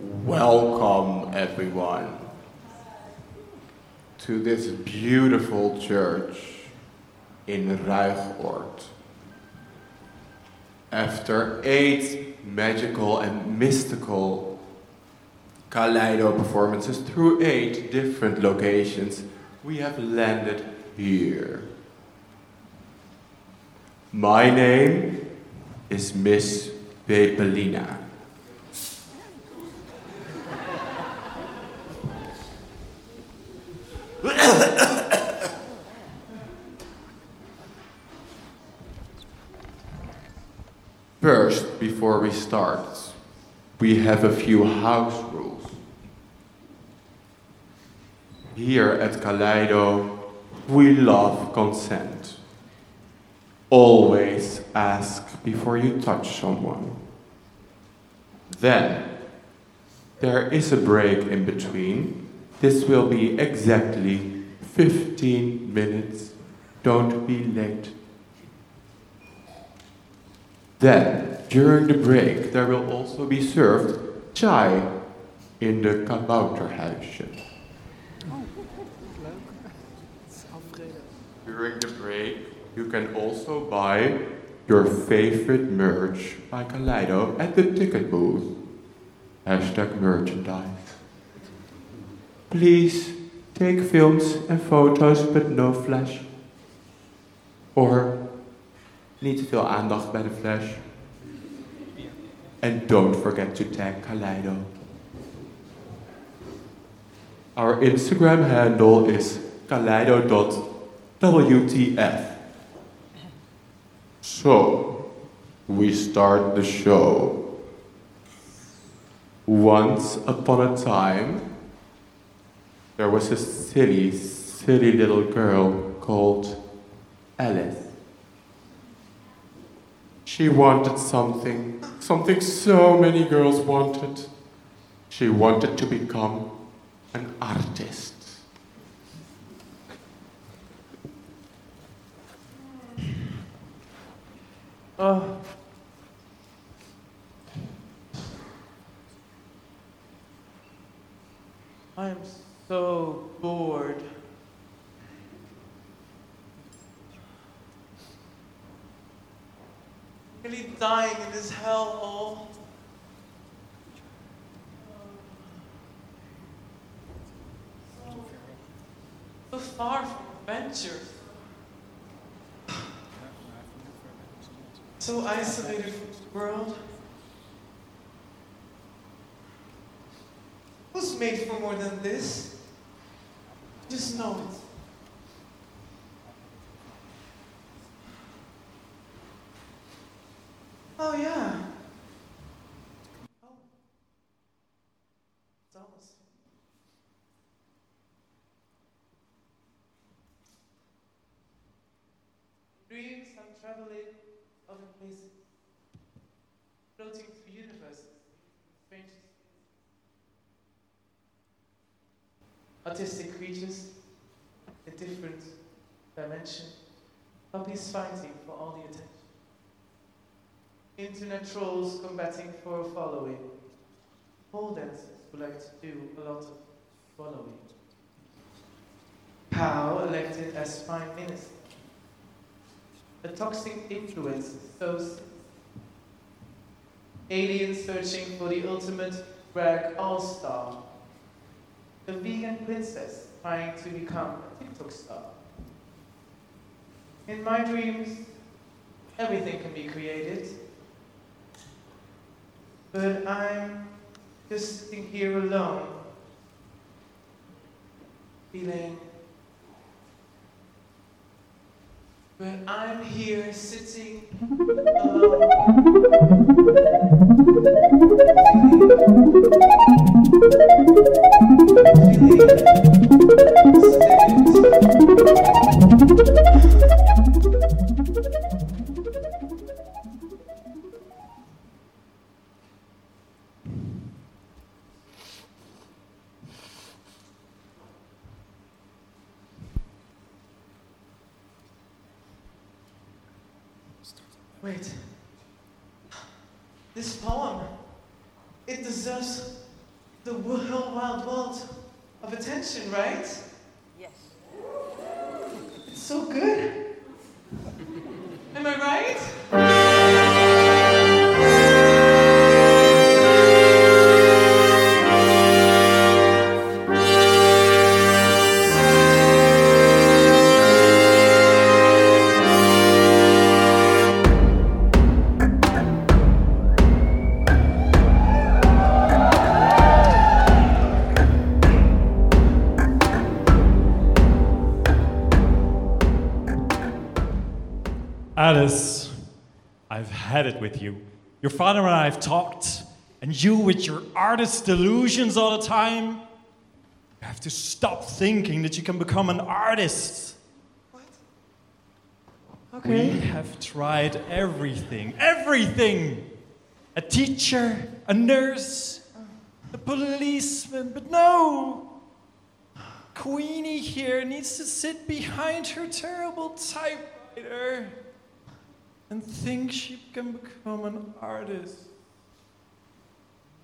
Welcome, everyone, to this beautiful church in Ruigoord. After eight magical and mystical Kaleido performances through eight different locations, we have landed here. My name is Miss Pepelina. First, before we start, we have a few house rules. Here at Kaleido, we love consent. Always ask before you touch someone. Then, there is a break in between. This will be exactly 15 minutes. Don't be late. Then, during the break, there will also be served chai in the kabouterhuisje. During the break, you can also buy your favorite merch by Kaleido at the ticket booth. Hashtag merchandise. Please take films and photos, but no flash. Or niet te veel aandacht bij de flash. And don't forget to tag Kaleido. Our Instagram handle is kaleido.wtf. So, we start the show. Once upon a time, there was a silly, silly little girl called Alice. She wanted something, something so many girls wanted. She wanted to become an artist. Oh. I am so bored. Really dying in this hellhole. Oh. So far from adventure. So isolated from the world. Who's made for more than this? Just know it. Oh yeah. Oh. It's almost. Dreams I'm traveling other places, floating through universes, strangest artistic creatures, a different dimension, puppies fighting for all the attention, internet trolls combating for a following, pole dancers who like to do a lot of following, Pow elected as Prime Minister, a toxic influence sick. Aliens searching for the ultimate rag all-star, The vegan princess trying to become a TikTok star. In my dreams, everything can be created. But I'm just sitting here alone, feeling. But I'm here sitting Wait. Um, wild world of attention, right? Yes. It's so good. Am I right? Your father and I have talked, and you with your artist delusions all the time. You have to stop thinking that you can become an artist. We Okay. have tried everything, everything. A teacher, a nurse, a policeman, but no. Queenie here needs to sit behind her terrible typewriter and think she can become an artist.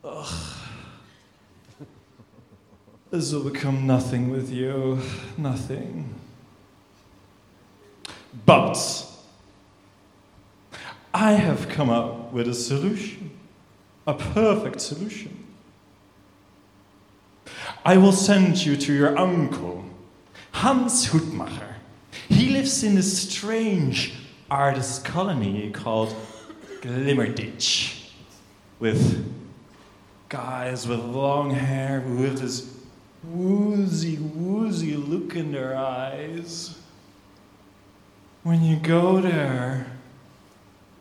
Ugh. This will become nothing with you. Nothing. But I have come up with a solution, a perfect solution. I will send you to your uncle, Hans Hutmacher. He lives in a strange artist colony called Glimmerditch, with guys with long hair who have this woozy, woozy look in their eyes. When you go there,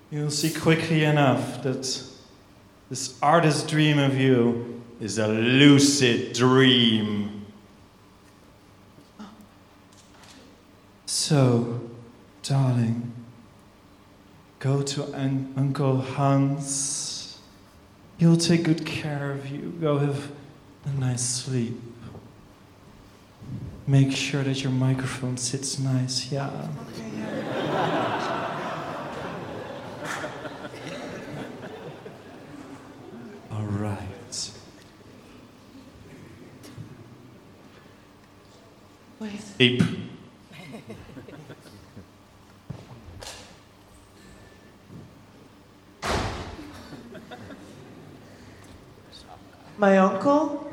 you'll see quickly enough that this artist dream of you is a lucid dream. So, darling, go to un- Uncle Hans. He'll take good care of you. Go have a nice sleep. Make sure that your microphone sits nice, yeah. Okay, yeah. All right. Wait. Ape. My uncle?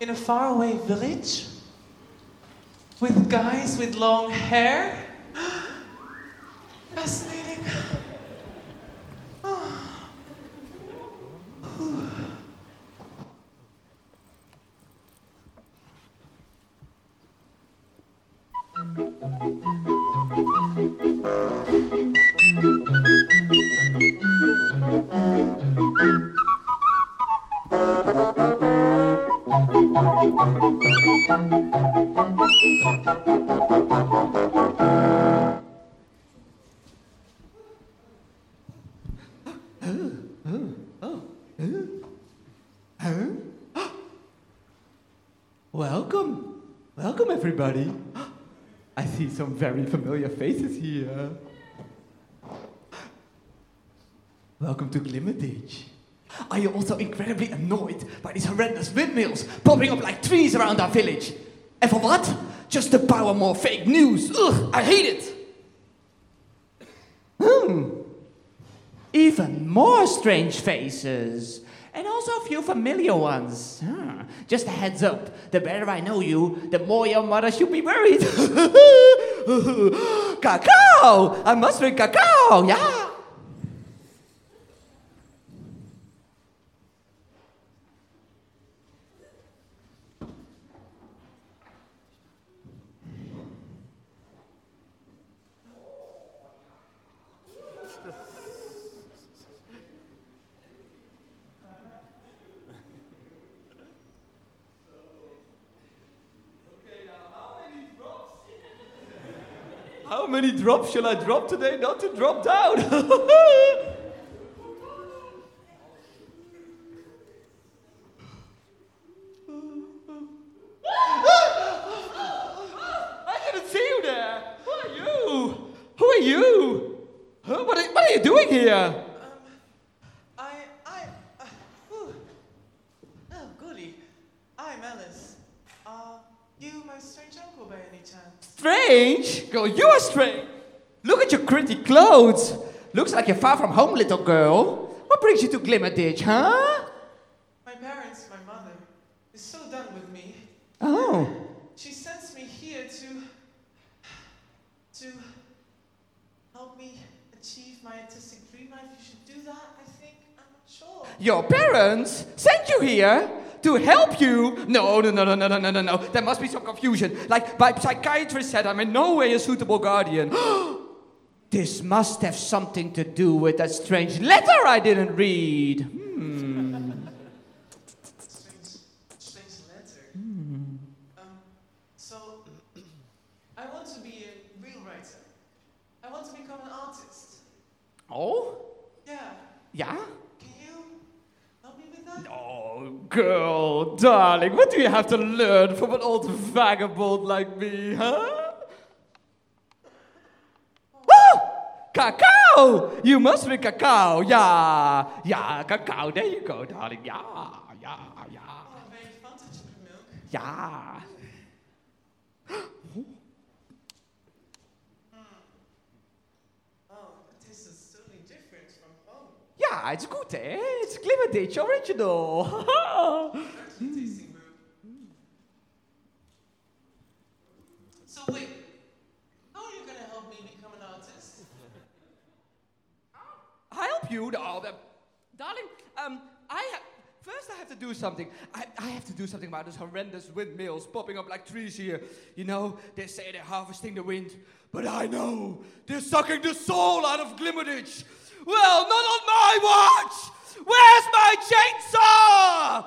In a faraway village? With guys with long hair? Fascinating. Welcome. Welcome to Glimmerditch. Are you also incredibly annoyed by these horrendous windmills popping up like trees around our village? And for what? Just to power more fake news. Ugh, I hate it. Hmm. Even more strange faces. And also a few familiar ones. Huh. Just a heads up. The better I know you, the more your mother should be worried. cacao! I must drink cacao, yeah. Drops shall I drop today not to drop down? Looks like you're far from home, little girl. What brings you to Glimmerditch, huh? My parents, my mother, is so done with me. Oh. She sends me here to. to help me achieve my artistic dream life. You should do that, I think. I'm not sure. Your parents sent you here? to help you. No, no, no, no, no, no, no, no. There must be some confusion. Like my psychiatrist said, I'm in no way a suitable guardian. this must have something to do with that strange letter I didn't read. Hmm. Strange, strange letter. Um, so, I want to be a real writer. I want to become an artist. Oh? Yeah. Yeah? Can you help me with that? Oh, girl, darling, what do you have to learn from an old vagabond like me, huh? Cacao! You must be cacao. Yeah, yeah, cacao. There you go, darling. Yeah, yeah, yeah. Wat ben je van? Zit je met melk? Ja. Yeah, it's good, eh? It's Glimmerditch original. Hmm. so wait. You? No, darling, um, I. First, I have to do something. I, I have to do something about those horrendous windmills popping up like trees here. You know, they say they're harvesting the wind, but I know they're sucking the soul out of Glimmerditch. Well, not on my watch! Where's my chainsaw?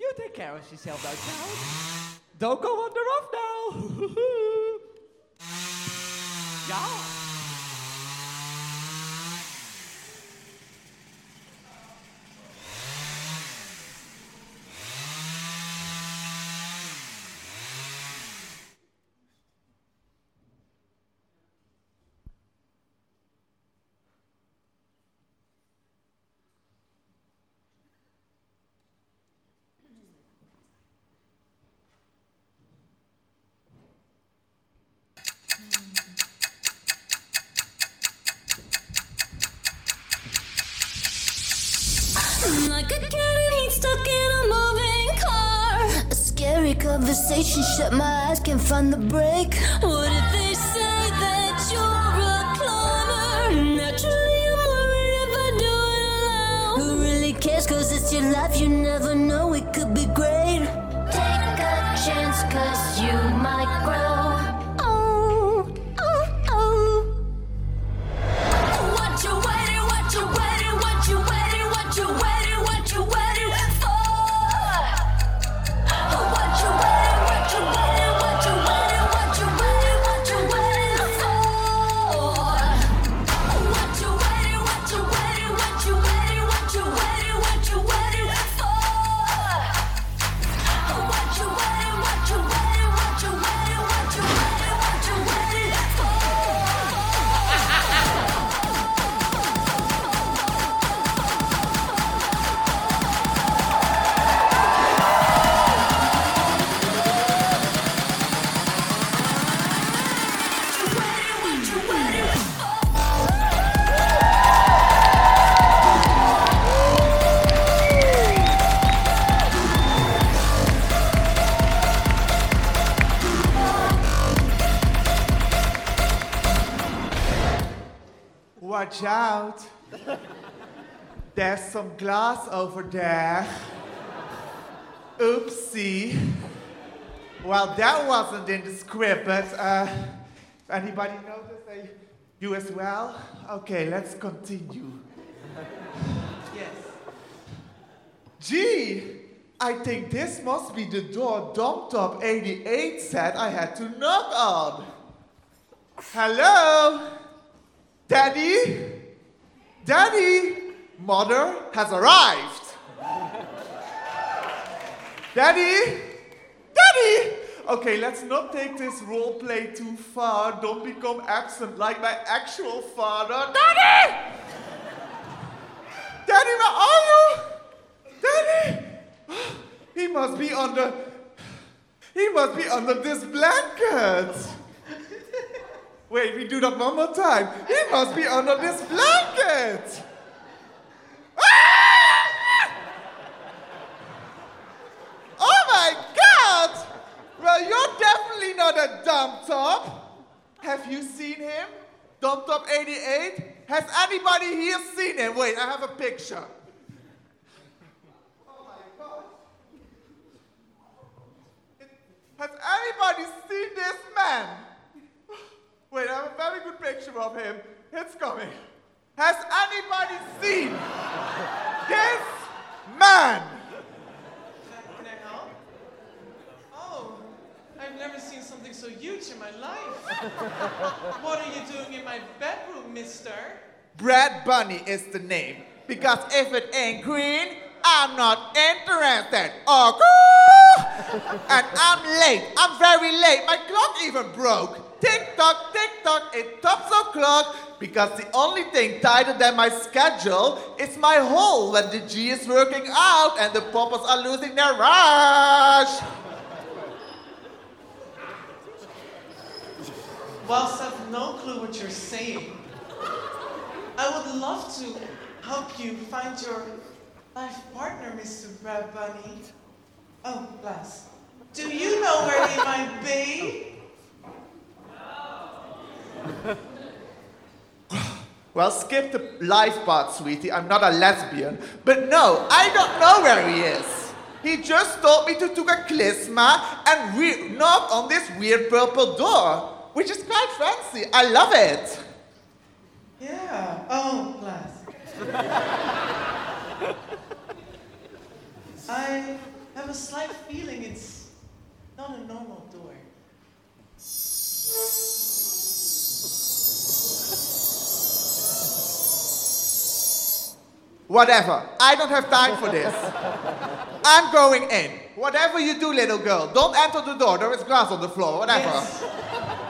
You take care of yourself, child. Don't go under off now. yeah. from the break. Some glass over there. Oopsie. Well, that wasn't in the script, but uh, anybody notice? Uh, you as well? Okay, let's continue. Yes. Gee, I think this must be the door Dom Top 88 said I had to knock on. Hello? Daddy? Daddy? Mother has arrived. Daddy? Daddy! Okay, let's not take this role play too far. Don't become absent like my actual father. Daddy! Daddy, where are you? Daddy! He must be under. He must be under this blanket. Wait, we do that one more time. He must be under this blanket. Oh my God! Well, you're definitely not a dump top. Have you seen him? Dump top 88? Has anybody here seen him? Wait, I have a picture. Oh my God. Has anybody seen this man? Wait, I have a very good picture of him. It's coming. Has anybody seen this man? Can I help? Oh, I've never seen something so huge in my life. what are you doing in my bedroom, mister? Brad Bunny is the name. Because if it ain't green, I'm not interested. Okay? and I'm late. I'm very late. My clock even broke. Tick tock, tick tock, it tops o'clock. Because the only thing tighter than my schedule is my hole when the G is working out and the poppers are losing their rush. Whilst I've no clue what you're saying, I would love to help you find your life partner, Mr. Brad Bunny. Oh, Glass. Do you know where he might be? Well, skip the life part, sweetie. I'm not a lesbian. But no, I don't know where he is. He just told me to take a klezma and re- knock on this weird purple door, which is quite fancy. I love it. Yeah. Oh, Glass. I have a slight feeling it's not a normal door. Whatever. I don't have time for this. I'm going in. Whatever you do, little girl, don't enter the door. There is glass on the floor. Whatever. Yes.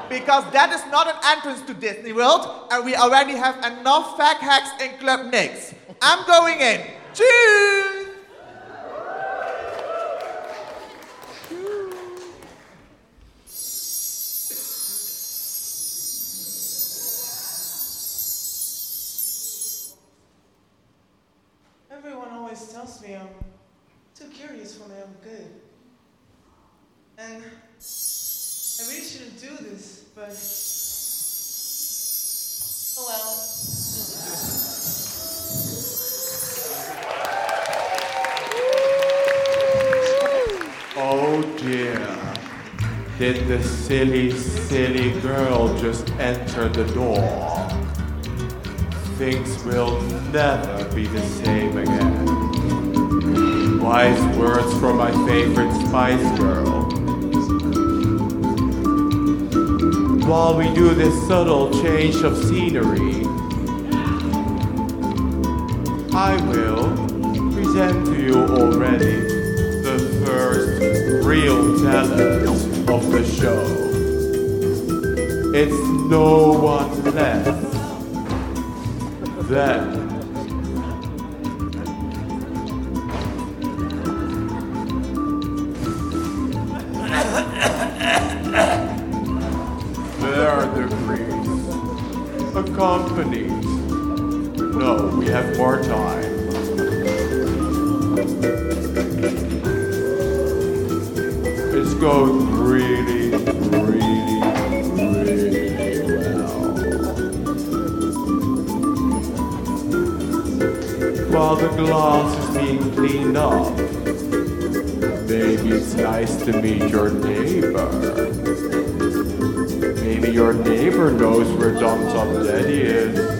Because that is not an entrance to Disney World, and we already have enough fag hacks in Club NYX. I'm going in. Cheers! Me I'm too curious for own good. And I really shouldn't do this, but. Oh well. Oh dear. Did the silly, silly girl just enter the door? Things will never be the same again. Wise words from my favorite Spice Girl. While we do this subtle change of scenery, I will present to you already the first real talent of the show. It's no one less than Are the Grease. Accompanied. No, we have more time. It's going really, really, really well. While the glass is being cleaned up, maybe it's nice to meet your neighbor. Maybe your neighbor knows where Dum Dum Daddy is.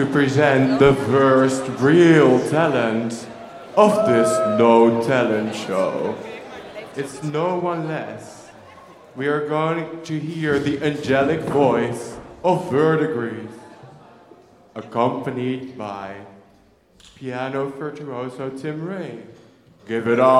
To present the first real talent of this no talent show. It's no one less. We are going to hear the angelic voice of Verdigris, accompanied by piano virtuoso Tim Ray. Give it up!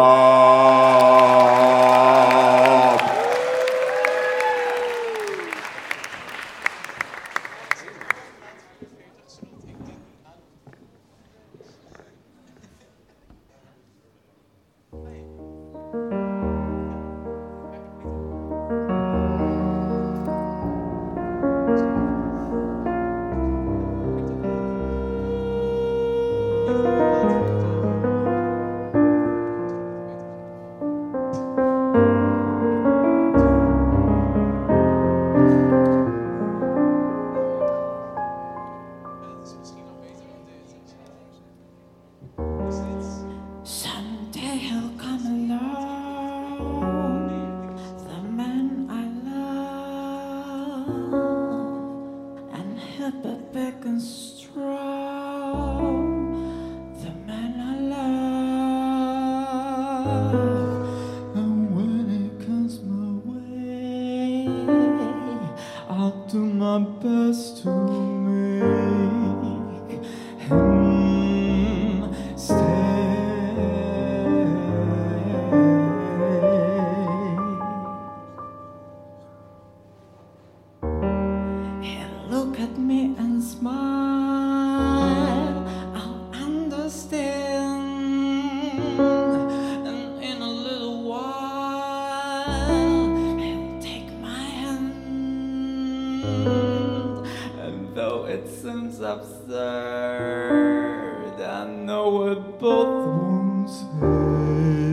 Seems absurd, I know we both won't say.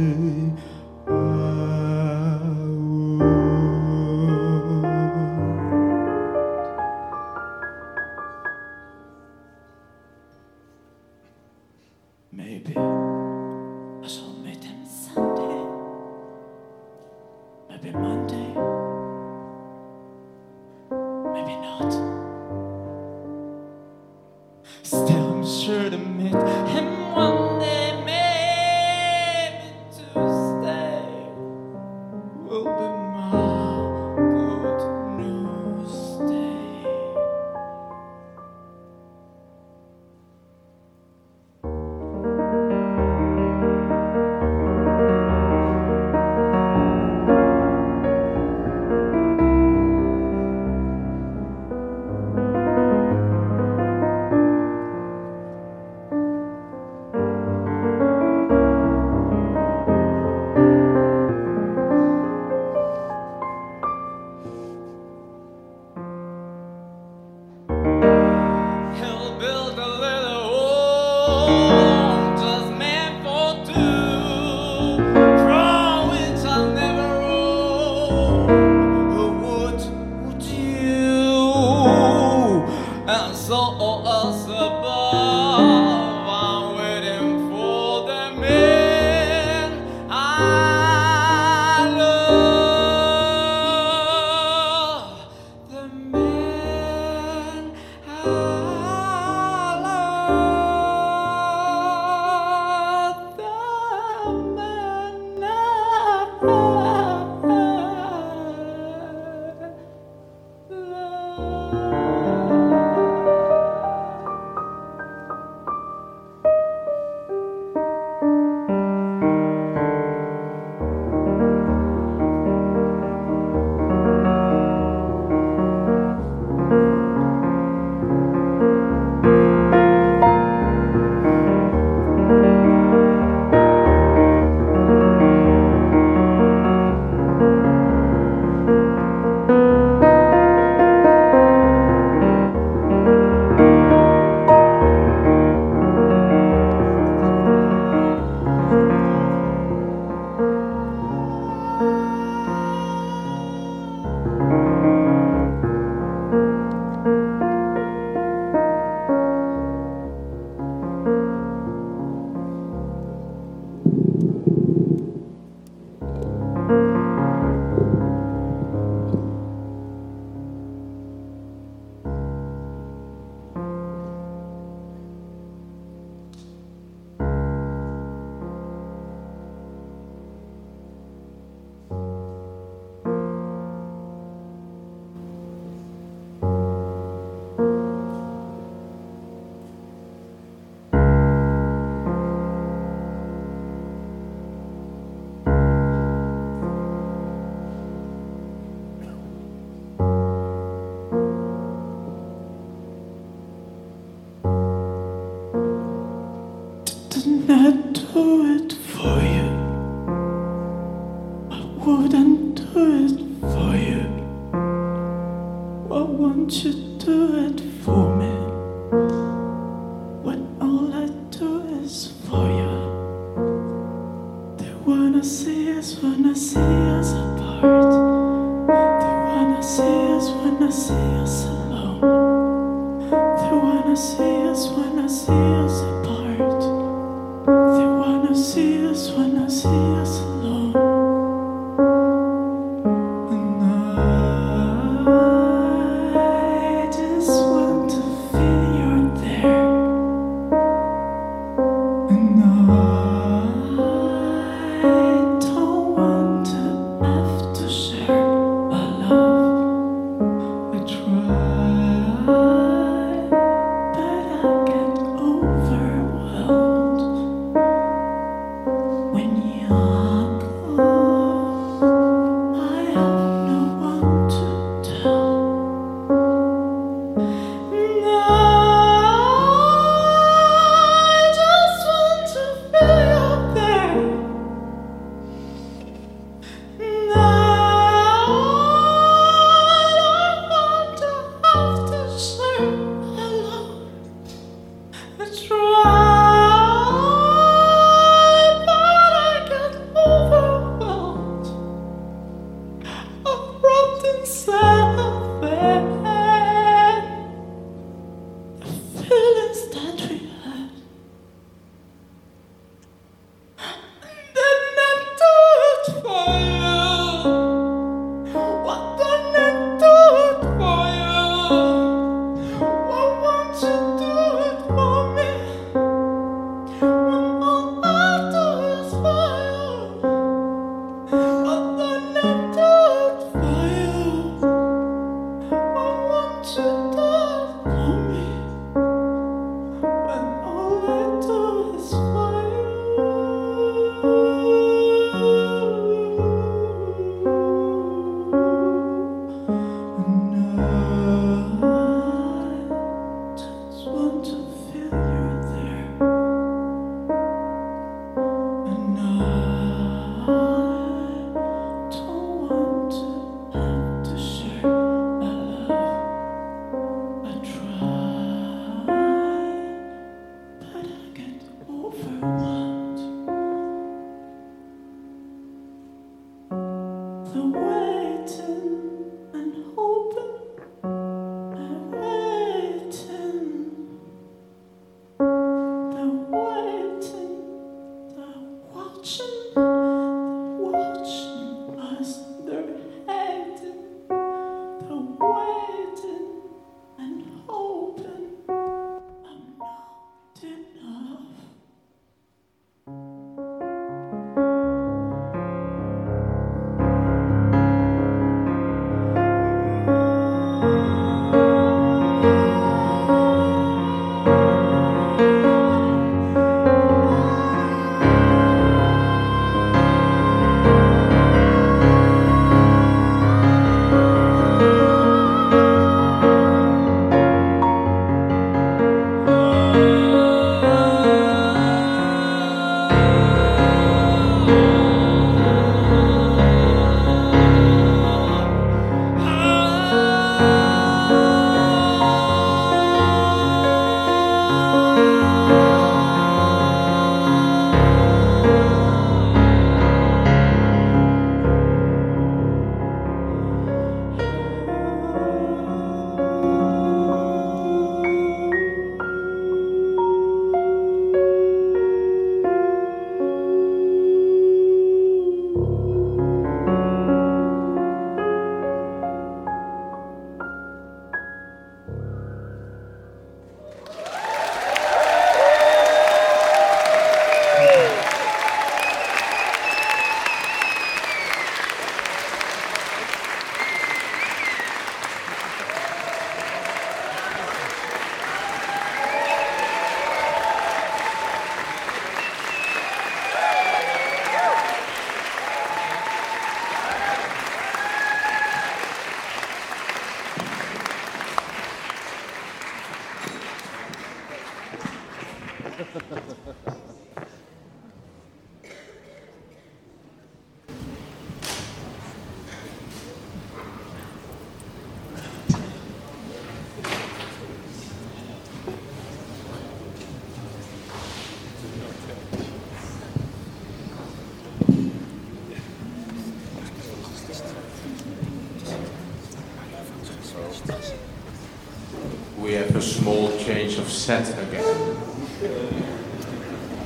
Set again.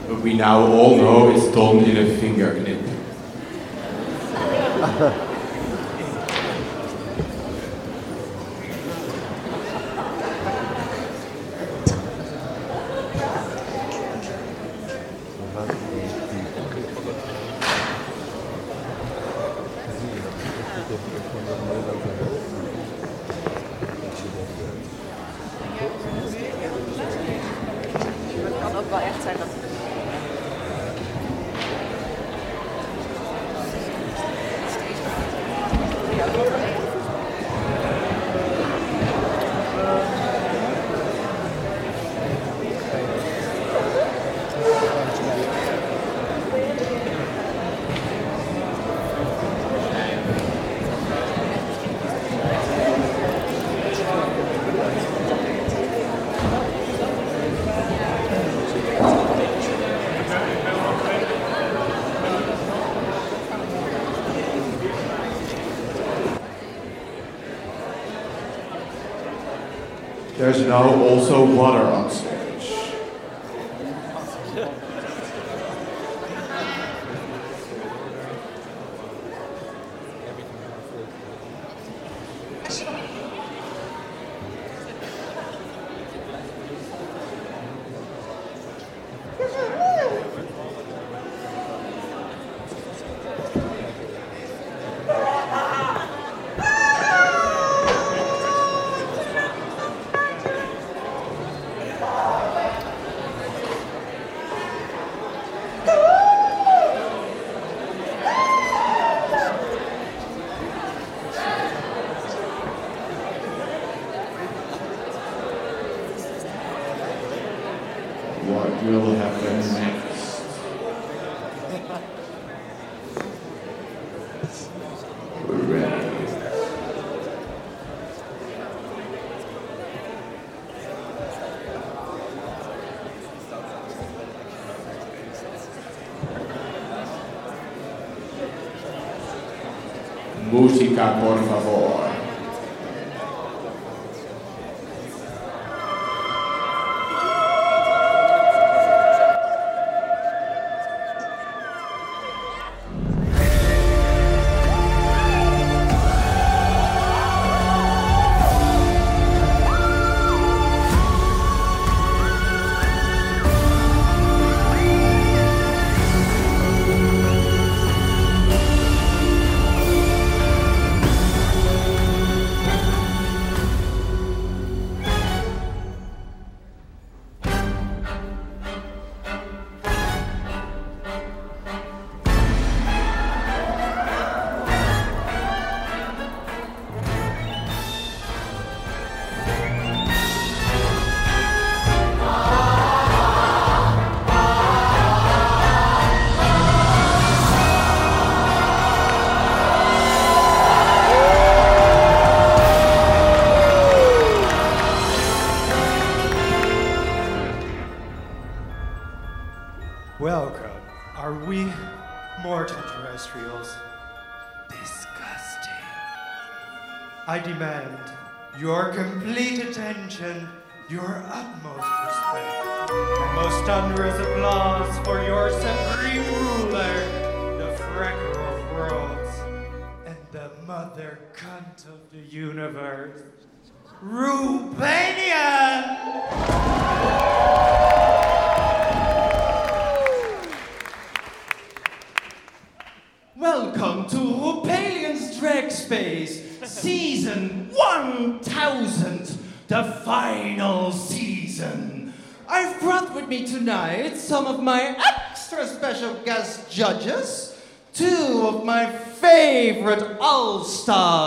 But we now all know it's done in a finger now also water Música, por favor.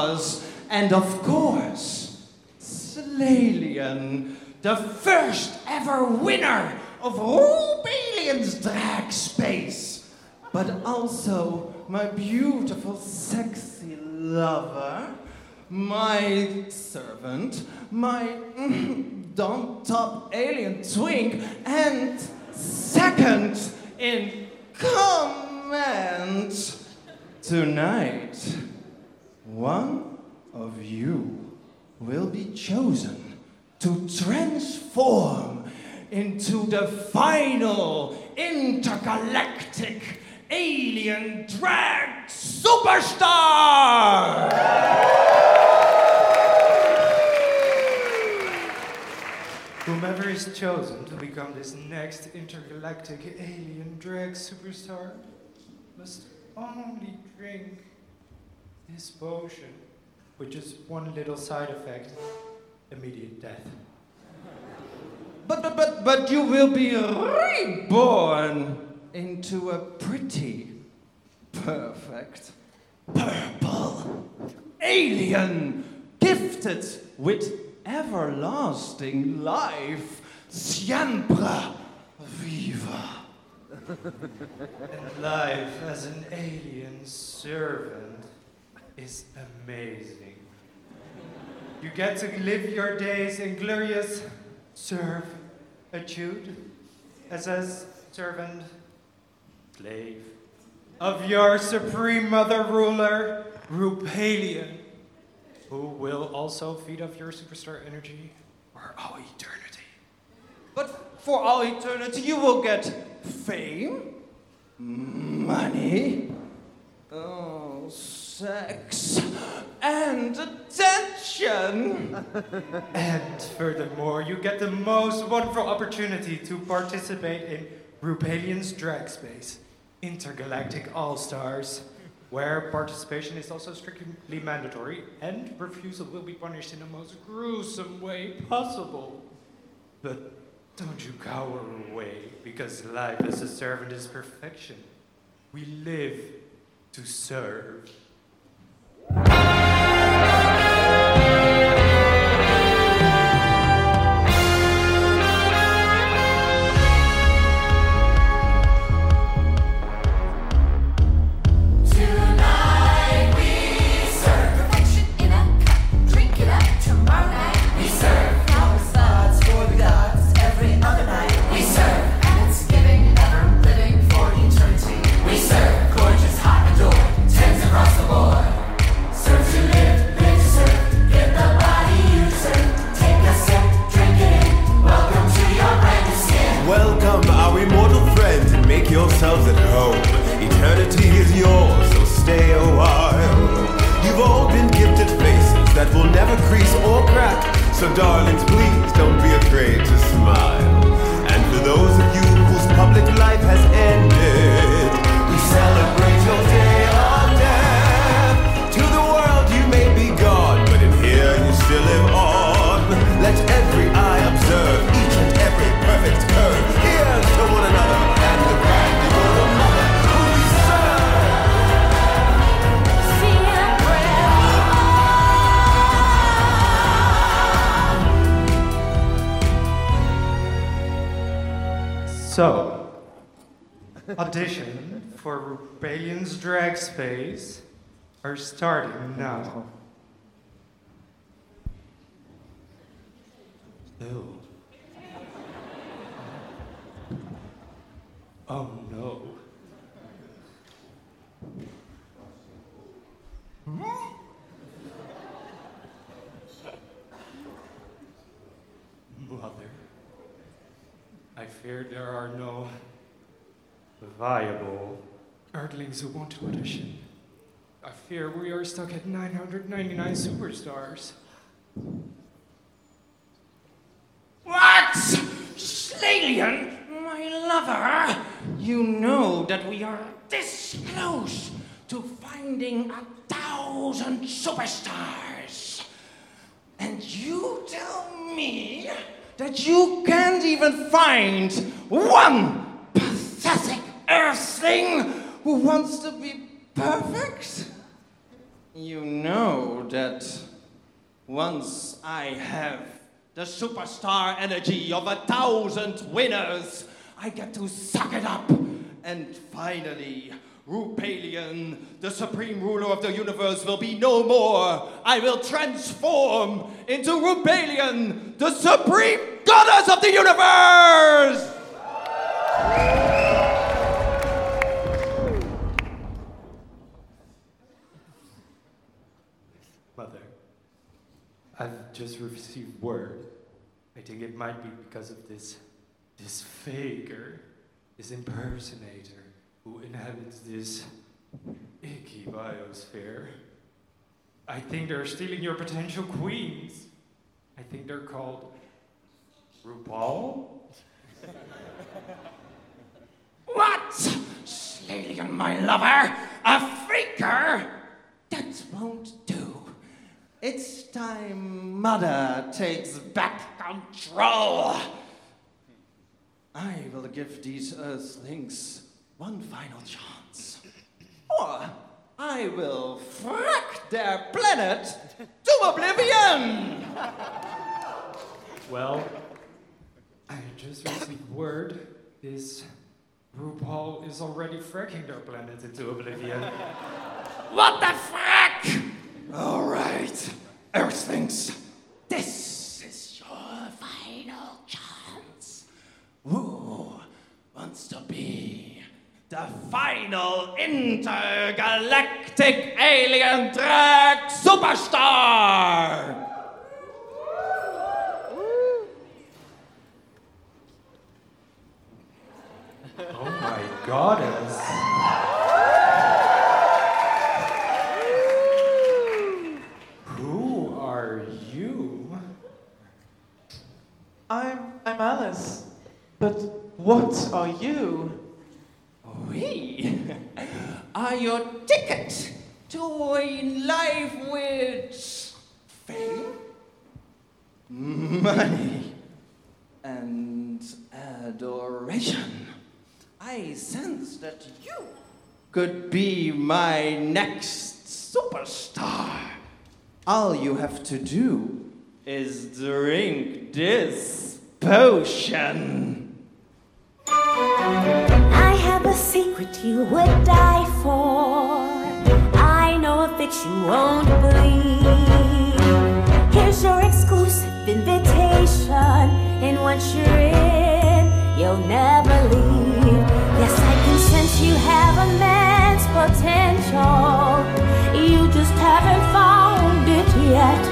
Stars, and of course, Slalian, the first ever winner of Rupalian's Drag Space but also my beautiful, sexy lover, my servant, my don't top alien twink, and second in command tonight, one of you will be chosen to transform into the final intergalactic alien drag superstar! Whomever is chosen to become this next intergalactic alien drag superstar must only drink this potion, with just one little side effect immediate death. But, but, but, but you will be reborn into a pretty, perfect, purple alien, gifted with everlasting life. Siempre viva. And life as an alien servant is amazing. You get to live your days in glorious servitude as a servant, slave of your supreme mother ruler, Rupalian, who will also feed off your superstar energy for all eternity. But for all eternity, you will get fame, money, oh, sex, and attention. And furthermore, you get the most wonderful opportunity to participate in Rupalian's Drag Space Intergalactic All Stars, where participation is also strictly mandatory and refusal will be punished in the most gruesome way possible. But don't you cower away, because life as a servant is perfection. We live to serve. Oh. oh no. Mother, I fear there are no viable Earthlings who want to audition. I fear we are stuck at 999 superstars. What? Slalian, my lover, you know that we are this close to finding a thousand superstars. And you tell me that you can't even find one pathetic earthling who wants to be perfect? You know that once I have the superstar energy of a thousand winners, I get to suck it up. And finally, Rupalian, the supreme ruler of the universe, will be no more. I will transform into Rupalian, the supreme goddess of the universe! Mother, I've just received word. I think it might be because of this, this faker, this impersonator who inhabits this icky biosphere. I think they're stealing your potential queens. I think they're called RuPaul. What? Slalian, my lover? A freaker? That won't do. It's time Mother takes back control. I will give these Earthlings one final chance. Or I will frack their planet to oblivion! Well, I just received word this RuPaul is already fracking their planet into oblivion. What the frack? All right, Earthlings, this is your final chance. Who wants to be the final intergalactic alien drag superstar? Oh my goddess. Who are you? I'm I'm Alice. But what are you? We are your ticket to a life with fame, money, and adoration. I sense that you could be my next superstar. All you have to do is drink this potion. I have a secret you would die for. I know a fix you won't believe. Here's your exclusive invitation, and once you're in, you'll never leave. Yes, I can sense you have immense potential. You just haven't found it yet.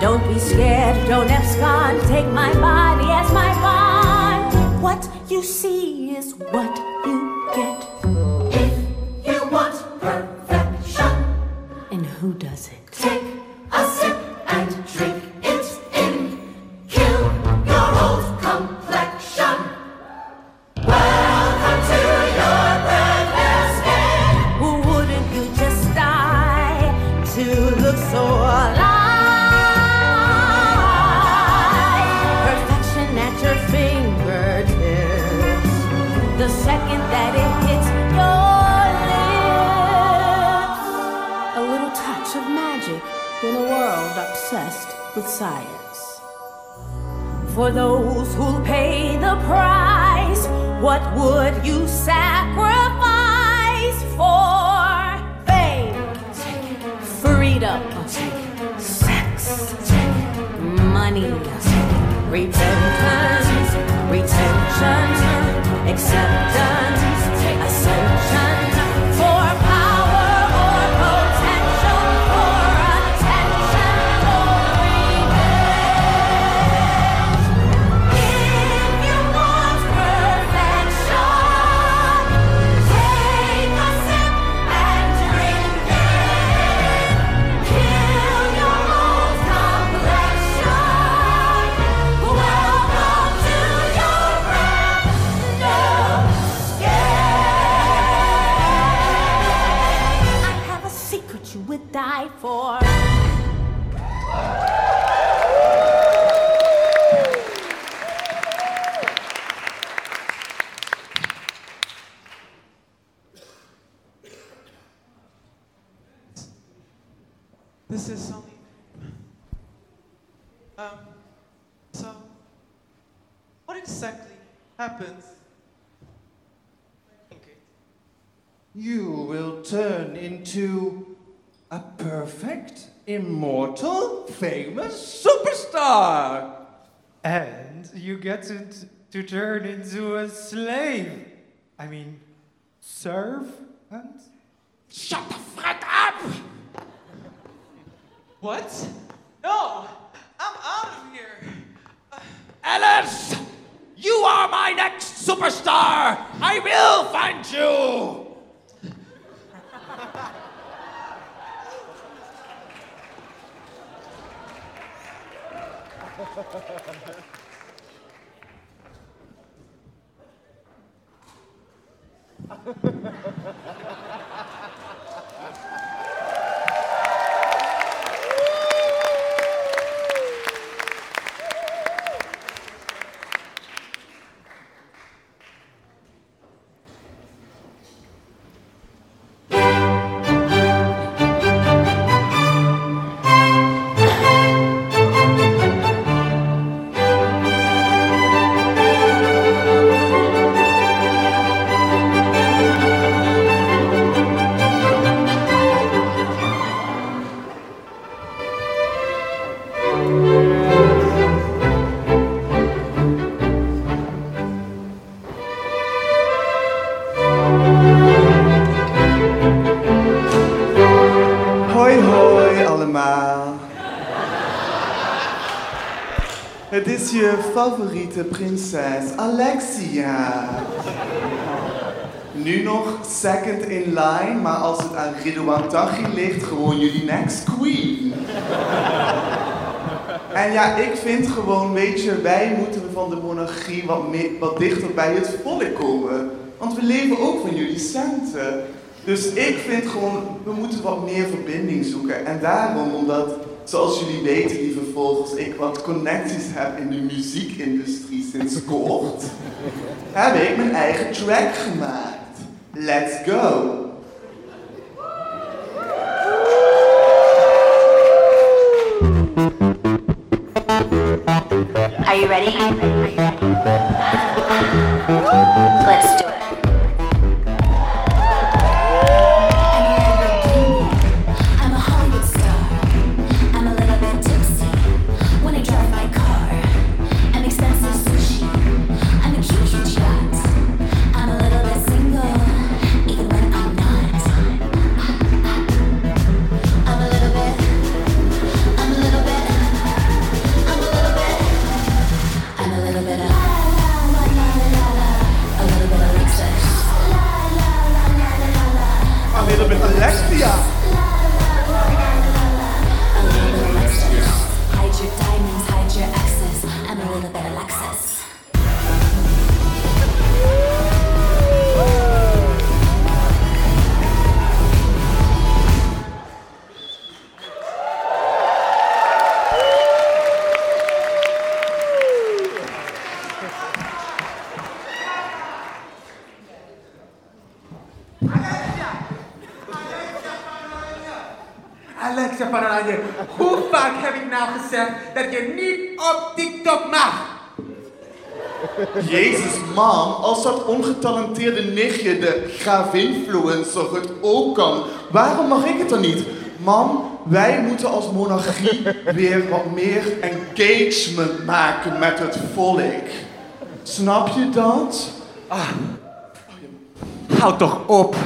Don't be scared, don't abscond. Take my body you see is what you get. If you want perfection, and who doesn't? Take to, to turn into a slave. I mean, serve and. Shut the fuck up! What? No! I'm out of here! Alice! You are my next superstar! I will find you! Yeah. favoriete prinses Alexia. Nu nog second in line, maar als het aan Ridouan Taghi ligt, gewoon jullie next queen. En ja, ik vind gewoon, weet je, wij moeten van de monarchie wat, wat dichter bij het volk komen. Want we leven ook van jullie centen. Dus ik vind gewoon, we moeten wat meer verbinding zoeken. En daarom, omdat, zoals jullie weten, lieve volgers, ik wat connecties heb in de muziekindustrie sinds kort, heb ik mijn eigen track gemaakt. Let's go! Are you ready? Gezegd dat je niet op TikTok mag? Jezus, mam, als dat ongetalenteerde nichtje, de gravinfluencer, het ook kan, waarom mag ik het dan niet? Mam, wij moeten als monarchie weer wat meer engagement maken met het volk. Snap je dat? Houd toch op.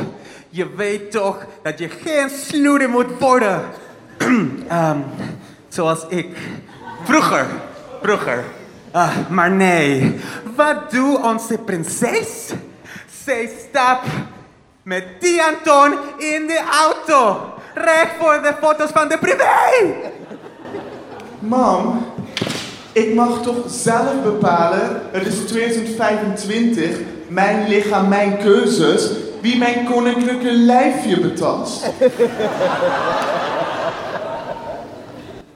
Je weet toch dat je geen sloeder moet worden. Ehm, zoals ik. Vroeger. Vroeger. Ah, maar nee. Wat doet onze prinses? Zij stapt met die Anton in de auto. Recht voor de foto's van de privé. Mam, ik mag toch zelf bepalen, het is 2025, mijn lichaam, mijn keuzes, wie mijn koninklijke lijfje betast.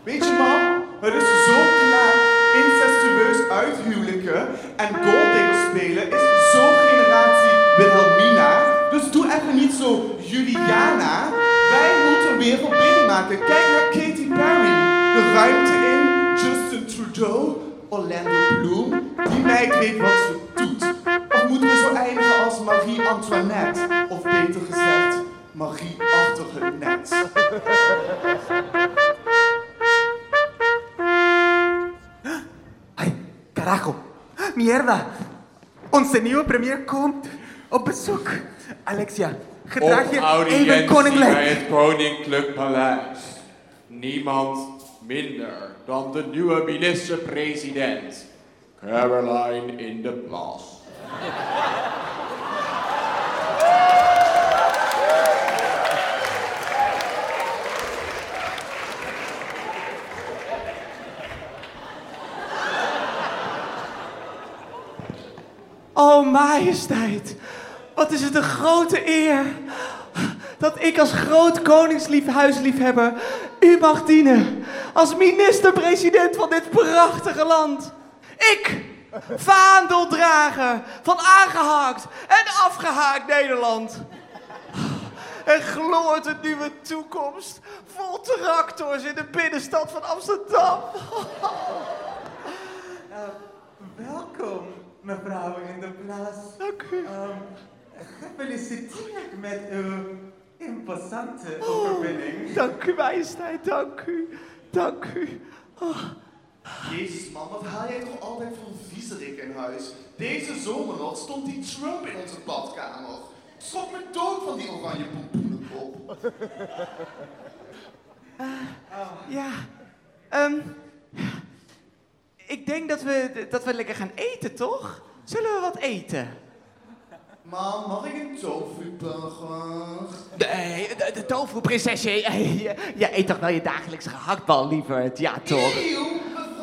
Weet je mam, het is zo klaar, incestueus uithuwelijken en golddigger spelen is zo generatie Wilhelmina. Dus doe even niet zo Juliana. Wij moeten weer verbinding maken. Kijk naar Katy Perry. De ruimte in, Justin Joe, Orlando Bloom, die meid weet wat ze doet. Of moeten we zo eindigen als Marie Antoinette? Of beter gezegd, Marie achter net. Carajo. Mierda. Onze nieuwe premier komt op bezoek. Alexia, gedraag je even koninklijk. bij het Koninklijk Paleis. Niemand minder dan de nieuwe minister-president, Caroline in de Plas. Oh, majesteit. Wat is het een grote eer dat ik als groot koningsliefhuisliefhebber u mag dienen als minister-president van dit prachtige land. Ik, vaandeldrager van aangehaakt en afgehaakt Nederland. Er gloort een nieuwe toekomst vol tractors in de binnenstad van Amsterdam. Welkom, mevrouw in de plaats. Dank u. gefeliciteerd met uw imposante Oh, overwinning. dank u, majesteit, dank u. Dank u. Oh. Jezus man, wat haal jij toch altijd voor viezerik in huis? Deze zomer nog stond die Trump in onze badkamer. Schrok me dood van die oranje pompoenenkop. Ja, ehm, ik denk dat we, dat we lekker gaan eten, toch? Zullen we wat eten? Mam, mag ik een tofu burger? Nee, de, de tofu-prinsesje. Je eet toch wel je dagelijkse gehaktbal, lieverd? Ja, toch? Eeuw,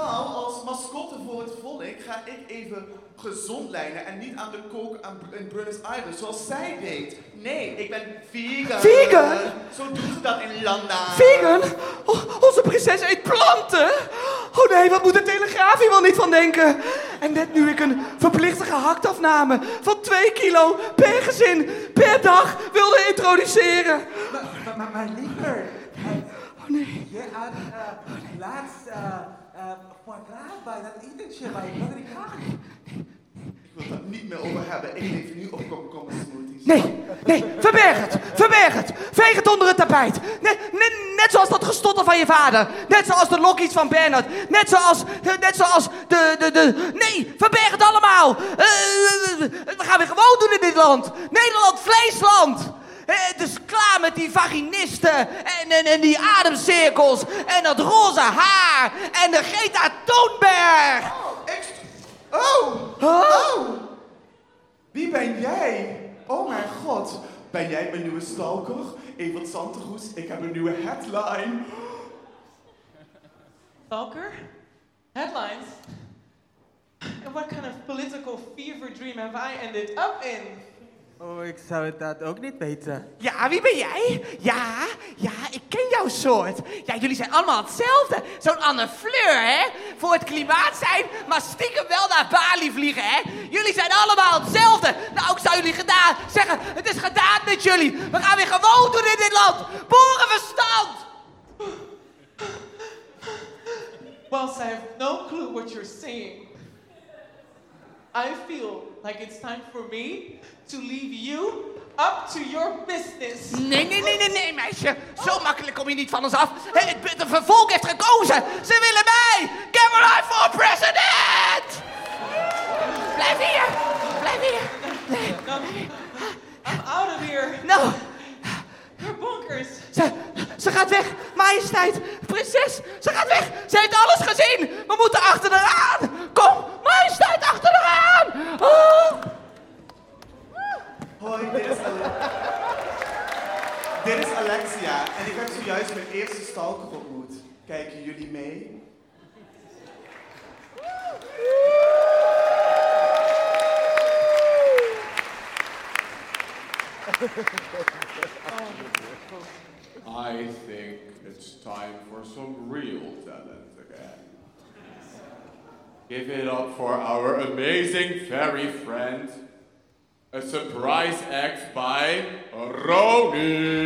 als mascotte voor het volk ga ik even gezond lijnen en niet aan de kook aan, in Buenos Aires zoals zij deed. Nee, ik ben vegan. Vegan? Zo doen ze dat in Landa. Vegan? Oh, onze prinses eet planten? Oh nee, wat moet de Telegraaf hier wel niet van denken? En net nu ik een verplichte gehaktafname van 2 kilo per gezin per dag wilde introduceren. Maar, maar, maar liever, Oh nee. je had uh, laatst uh, uh, foie gras bij dat etentje bij Patrick. Ik wil het niet meer over hebben. Ik leef nu op komkommer smoothies. Nee, nee, verberg het, verberg het. Veeg het onder het tapijt. Net, net, net zoals dat gestotter van je vader. Net zoals de lokkies van Bernard. Net zoals, net zoals de, de, de... Nee, verberg het allemaal. Eh, we gaan weer gewoon doen in dit land. Nederland, vleesland. Het is klaar met die vaginisten en, en, en die ademcirkels en dat roze haar en de Greta Thunberg. Oh! Huh? Oh! Wie ben jij? Oh mijn god. Ben jij mijn nieuwe stalker? Evert Santerhoes, ik heb een nieuwe headline. Stalker? Headlines? And what kind of political fever dream have I ended up in? Oh, ik zou het dat ook niet weten. Ja, wie ben jij? Ja, ja, ik ken jouw soort. Ja, jullie zijn allemaal hetzelfde. Zo'n Anne Fleur, hè? Voor het klimaat zijn, maar stiekem wel naar Bali vliegen, hè? Jullie zijn allemaal hetzelfde. Nou, ik zou jullie gedaan zeggen, het is gedaan met jullie. We gaan weer gewoon doen in dit land. Boerenverstand! Whilst I have no clue what you're saying, I feel like it's time for me to leave you up to your business. Nee, nee, nee, nee, nee, meisje. Zo makkelijk kom je niet van ons af. Het het volk heeft gekozen. Ze willen mij. Caroline for president! Blijf hier. Blijf hier. I'm out of here. Nou, You're bonkers. ze, ze gaat weg. Majesteit, prinses, ze gaat weg. Ze heeft alles gezien. We moeten achter haar aan. Kom, majesteit, achter haar aan. Oh. Hoi, dit is, dit is Alexia en ik heb zojuist mijn eerste stalker ontmoet. Kijken jullie mee? I think it's time for some real talent again. Give it up for our amazing fairy friend. A surprise act by Roni.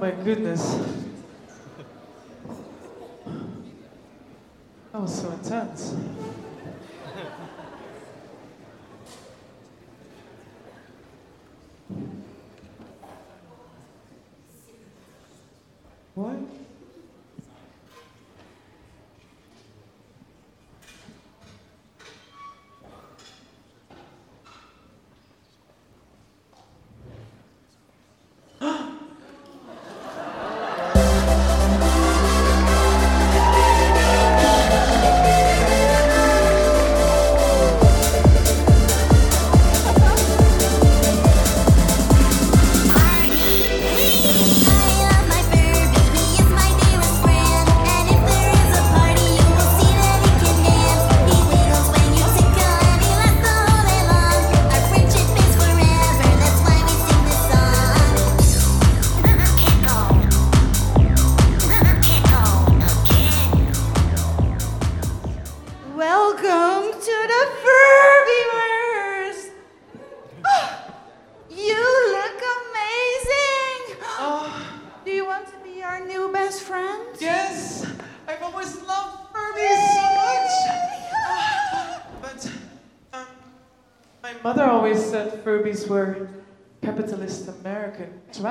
My goodness. That was so intense.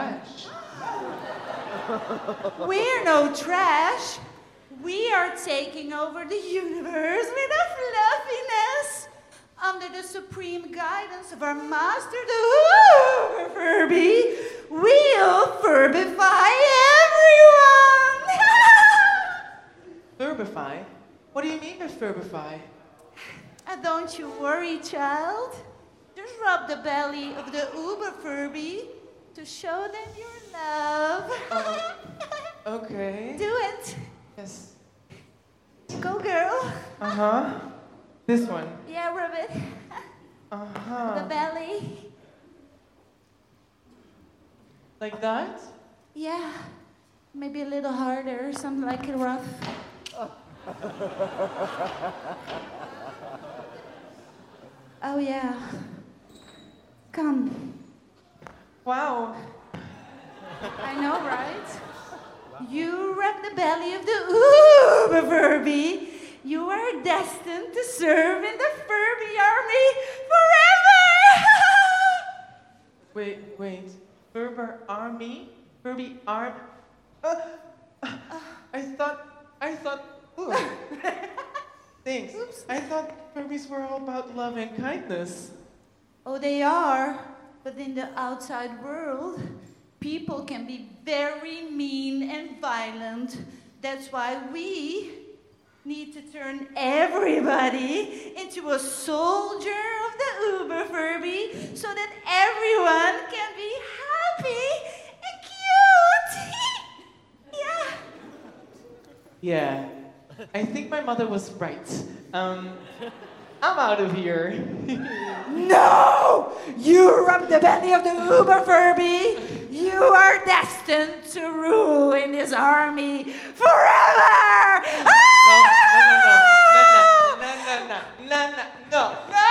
Trash. We're no trash. We are taking over the universe with our fluffiness. Under the supreme guidance of our master, the Uber Furby, we'll Furbify everyone! Furbify? What do you mean by Furbify? And don't you worry, child. Just rub the belly of the Uber Furby to show them your love. Okay. Do it. Yes. Go, girl. Uh huh. This one. Yeah, rub it. Uh huh. The belly. Like that? Yeah. Maybe a little harder, something like rough. Oh, yeah. Come. Wow. I know, right? You rub the belly of the Uber Furby. You are destined to serve in the Furby army forever! Wait, wait. Furber army? Furby arm? Uh, I thought. I thought. Thanks. I thought Furbies were all about love and kindness. oh, they are. But in the outside world, people can be very mean and violent. That's why we need to turn everybody into a soldier of the Uber Furby so that everyone can be happy and cute. yeah. Yeah. I think my mother was right. Um, I'm out of here. No! You rub the belly of the Uber Furby. You are destined to rule in this army forever! No, no, no, no, no, no, no, no!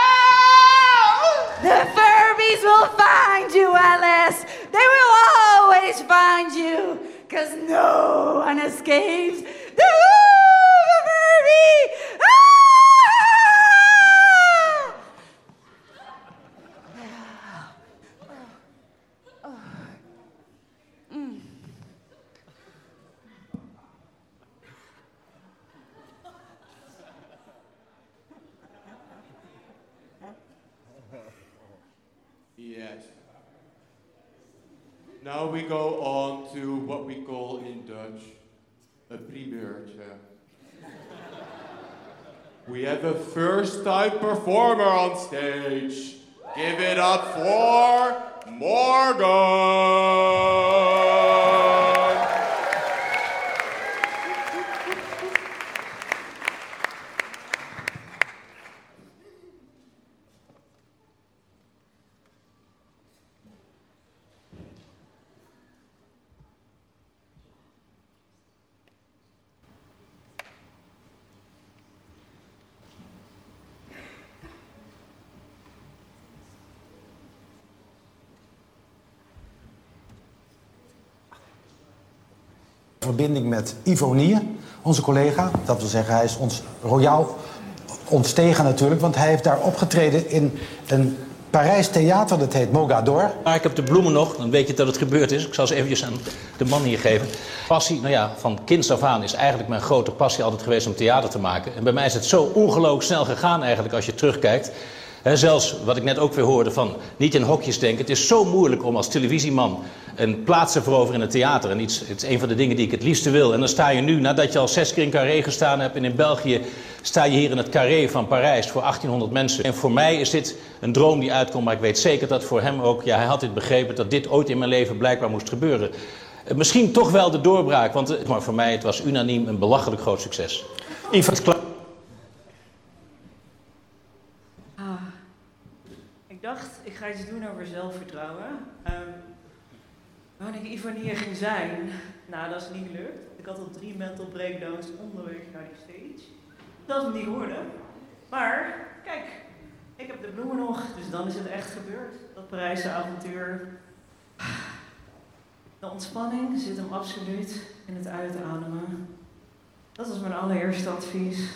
The Furbies will find you, Alice. They will always find you, cause no one escapes the Uber Furby. Ah! Mm. Yes. Now we go on to what we call in Dutch a primeurtje. we have a first time performer on stage. Give it up for Morgan! Verbinding met Ivonie, onze collega. Dat wil zeggen, hij is ons royaal ontstegen natuurlijk, want hij heeft daar opgetreden in een Parijs theater, dat heet Mogador. Maar ik heb de bloemen nog, dan weet je dat het gebeurd is. Ik zal ze eventjes aan de man hier geven. Passie, nou ja, van kinds af aan is eigenlijk mijn grote passie altijd geweest om theater te maken. En bij mij is het zo ongelooflijk snel gegaan eigenlijk als je terugkijkt. Hè, zelfs wat ik net ook weer hoorde van niet in hokjes denken. Het is zo moeilijk om als televisieman een plaats te veroveren in het theater. En iets, het is een van de dingen die ik het liefste wil. En dan sta je nu, nadat je al zes keer in Carré gestaan hebt... en in België sta je hier in het Carré van Parijs voor 1800 mensen. En voor mij is dit een droom die uitkomt. Maar ik weet zeker dat voor hem ook... Ja, hij had dit begrepen dat dit ooit in mijn leven blijkbaar moest gebeuren. Eh, Misschien toch wel de doorbraak. Want eh, maar voor mij het was unaniem een belachelijk groot succes. Klaar. Ah, ik dacht, ik ga iets doen over zelfvertrouwen. Ehm wanneer ik Ivonie ging zijn, nou dat is niet gelukt. Ik had al drie mental breakdowns onderweg naar die stage. Dat is niet geworden. Maar, kijk, ik heb de bloemen nog, dus dan is het echt gebeurd. Dat Parijse avontuur. De ontspanning zit hem absoluut in het uitademen. Dat was mijn allereerste advies.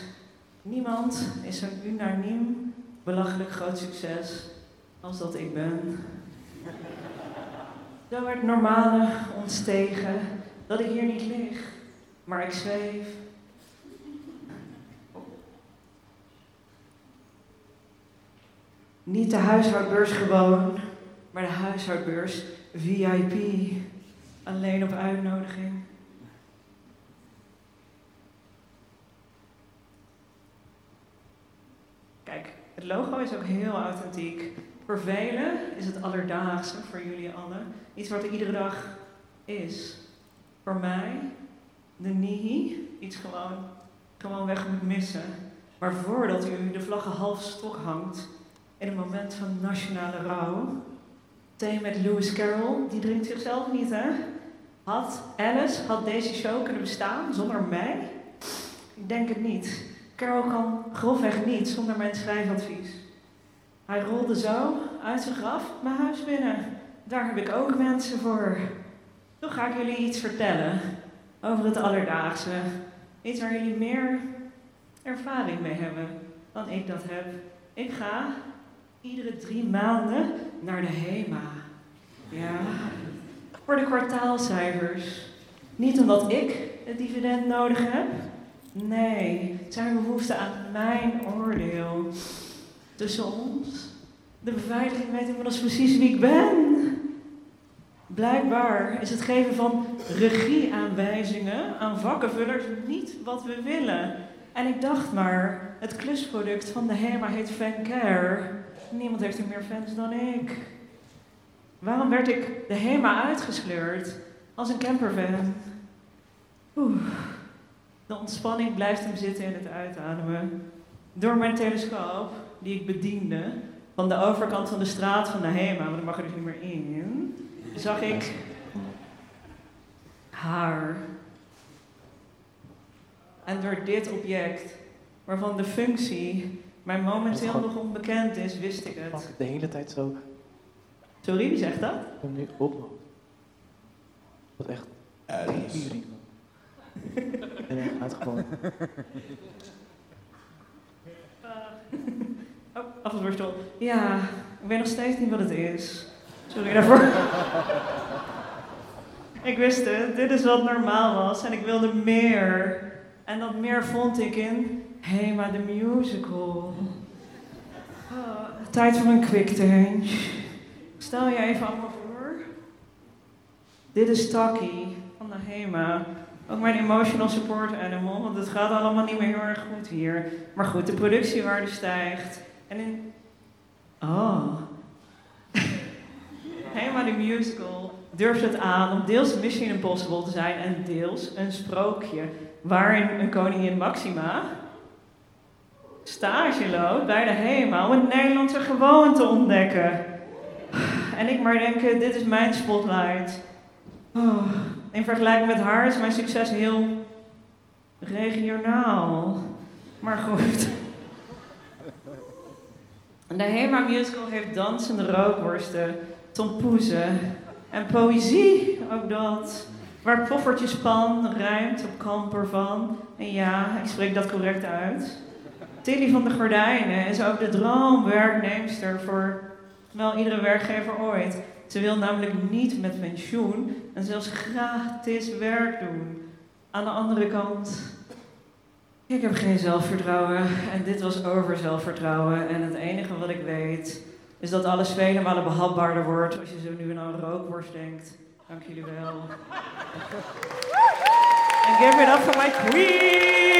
Niemand is zo'n unaniem, belachelijk groot succes als dat ik ben. Zo werd normale ontstegen dat ik hier niet lig, maar ik zweef. Niet de huishoudbeurs gewoon, maar de huishoudbeurs VIP. Alleen op uitnodiging. Kijk, het logo is ook heel authentiek. Voor velen is het alledaagse, voor jullie allen, iets wat er iedere dag is. Voor mij, de nihi, iets gewoon, gewoon weg moet missen. Maar voordat u de vlaggen half stok hangt, in een moment van nationale rouw, thee met Lewis Carroll, die drinkt zichzelf niet, hè? Had Alice, had deze show kunnen bestaan zonder mij? Ik denk het niet. Carroll kan grofweg niet zonder mijn schrijfadvies. Hij rolde zo uit zijn graf mijn huis binnen. Daar heb ik ook mensen voor. Toch ga ik jullie iets vertellen over het alledaagse. Iets waar jullie meer ervaring mee hebben dan ik dat heb. Ik ga iedere drie maanden naar de HEMA. Ja, voor de kwartaalcijfers. Niet omdat ik het dividend nodig heb. Nee, het zijn behoefte aan mijn oordeel. Tussen ons. De beveiliging weet inmiddels precies wie ik ben. Blijkbaar is het geven van regieaanwijzingen aan vakkenvullers niet wat we willen. En ik dacht maar, het klusproduct van de HEMA heet Fancare. Niemand heeft er meer fans dan ik. Waarom werd ik de HEMA uitgesleurd als een campervan? Oeh. De ontspanning blijft hem zitten in het uitademen. Door mijn telescoop, die ik bediende, van de overkant van de straat van de HEMA, want ik mag er dus niet meer in, zag ik haar. En door dit object, waarvan de functie mij momenteel nog onbekend is, wist ik het. De hele tijd zo. Sorry, wie zegt dat? Ik ben nu. Dat is echt. Alice. Ik ben echt uitgevallen. Oh, afvalborstel. Ja, ik weet nog steeds niet wat het is. Sorry daarvoor. ik wist het, dit is wat normaal was en ik wilde meer. En dat meer vond ik in Hema the Musical. Oh, tijd voor een quick change. Stel je even allemaal voor. Dit is Taki van de Hema. Ook mijn emotional support animal, want het gaat allemaal niet meer heel erg goed hier. Maar goed, de productiewaarde stijgt. En in... Oh. Helemaal de musical durft het aan om deels Mission Impossible te zijn en deels een sprookje. Waarin een koningin Maxima stage loopt bij de HEMA om een Nederlandse gewoon te ontdekken. En ik maar denken, dit is mijn spotlight. Oh, in vergelijking met haar is mijn succes heel regionaal. Maar goed. De HEMA Musical heeft dansende rookworsten, tompoezen en poëzie, ook dat. Waar poffertjespan ruimt op kamper van. En ja, ik spreek dat correct uit. Tilly van de Gordijnen is ook de droomwerknemster voor wel iedere werkgever ooit. Ze wil namelijk niet met pensioen en zelfs gratis werk doen. Aan de andere kant, ik heb geen zelfvertrouwen en dit was over zelfvertrouwen. En het enige wat ik weet is dat alles vele malen behapbaarder wordt als je zo nu aan een rookworst denkt. Dank jullie wel. En give it up for my queen!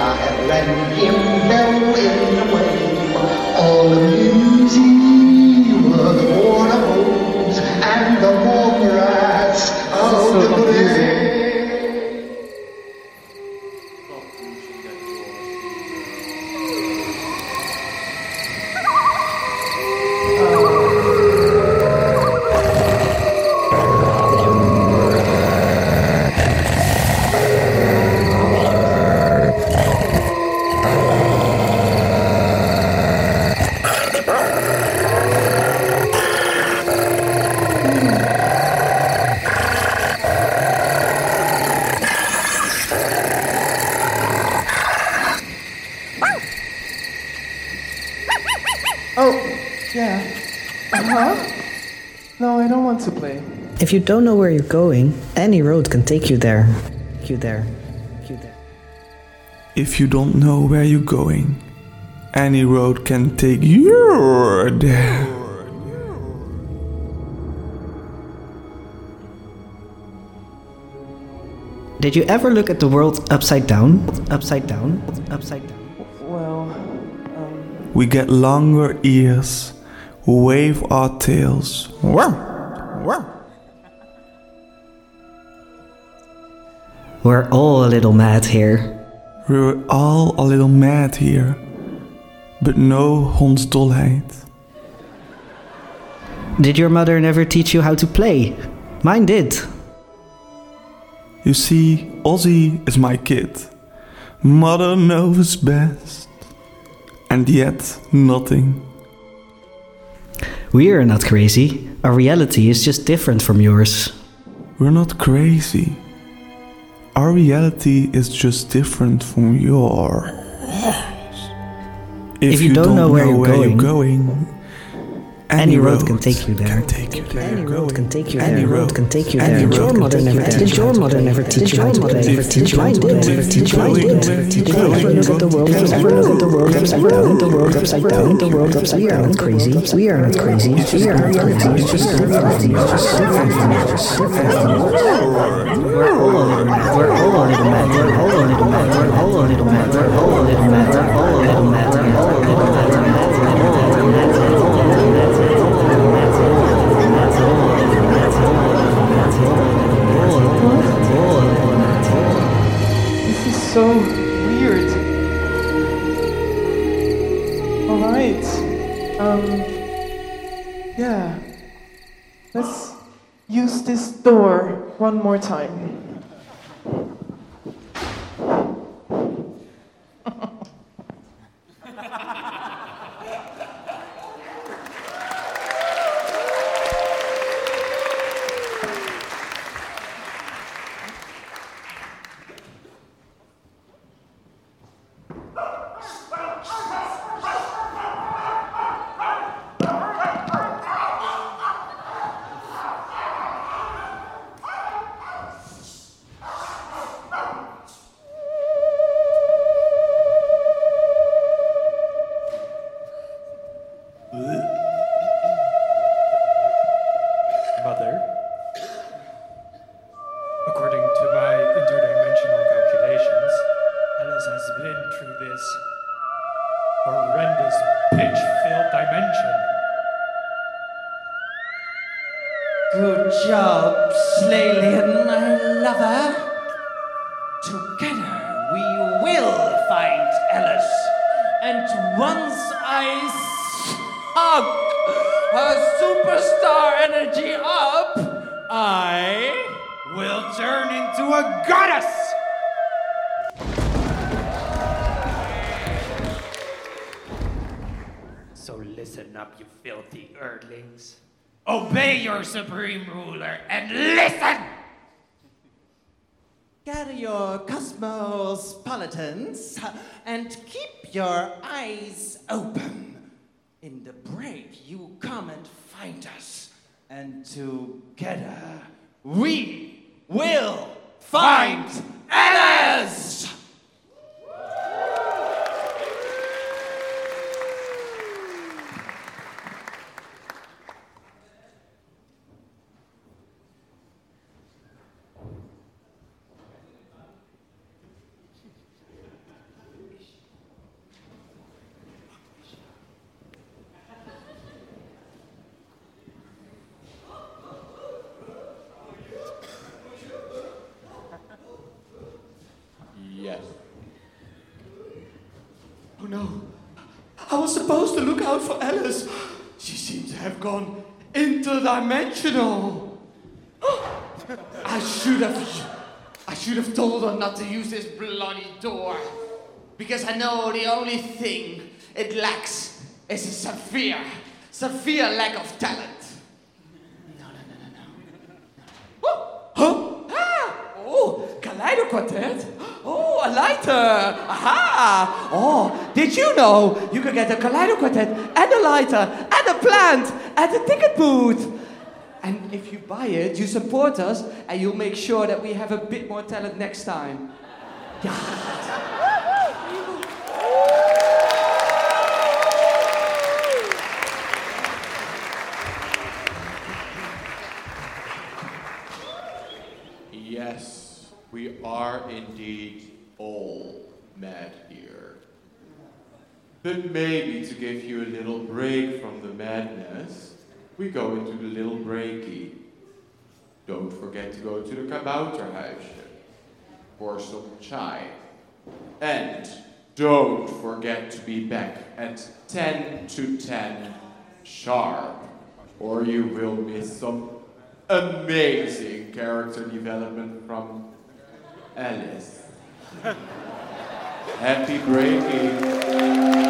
I have led him If you don't know where you're going, any road can take you there. You there. You there. If you don't know where you're going, any road can take you there. Did you ever look at the world upside down? Upside down? Upside down? Well, um... We get longer ears, wave our tails. Wow We're all a little mad here. We're all a little mad here, but no hondsdolheid. Did your mother never teach you how to play? Mine did. You see, Ozzy is my kid. Mother knows best. And yet, nothing. We're not crazy. Our reality is just different from yours. We're not crazy. Our reality is just different from yours. If, if you, you, don't, know where, you're, where going, you're going any, road, can take you there. Any road can take you there. Any road can take you there. Any road can take you. Did your mother never teach you? Did your mother never teach you? Never teach you? Did you ever look at the world? Did you ever look at the world upside down? The world upside down. The world upside down. We are not crazy. We are not crazy. We are not crazy. It's just different. It's just different. It's different. We're all over the map. We're all over the map. We're all over the map. We're all over the map. We're all over the map. We're all over the map. door one more time. and keep your eyes open. In the break, you come and find us, and together we will find Alice! No. I was supposed to look out for Alice. She seems to have gone interdimensional. I should have. I should have told her not to use this bloody door. Because I know the only thing it lacks is a severe, severe lack of talent. No, no, no, no, no. Oh, huh? Ah, oh, Kaleido Quartet. Oh, a lighter. Aha. Oh, did you know you could get a Kaleido Quartet and a lighter and a plant at the ticket booth? And if you buy it, you support us and you'll make sure that we have a bit more talent next time. Yes, we are indeed all mad here. But maybe to give you a little break from the madness, we go into the little breaky. Don't forget to go to the Kabouterhuisje for some chai. And don't forget to be back at 10 to 10 sharp, or you will miss some amazing character development from Alice. Happy breaking.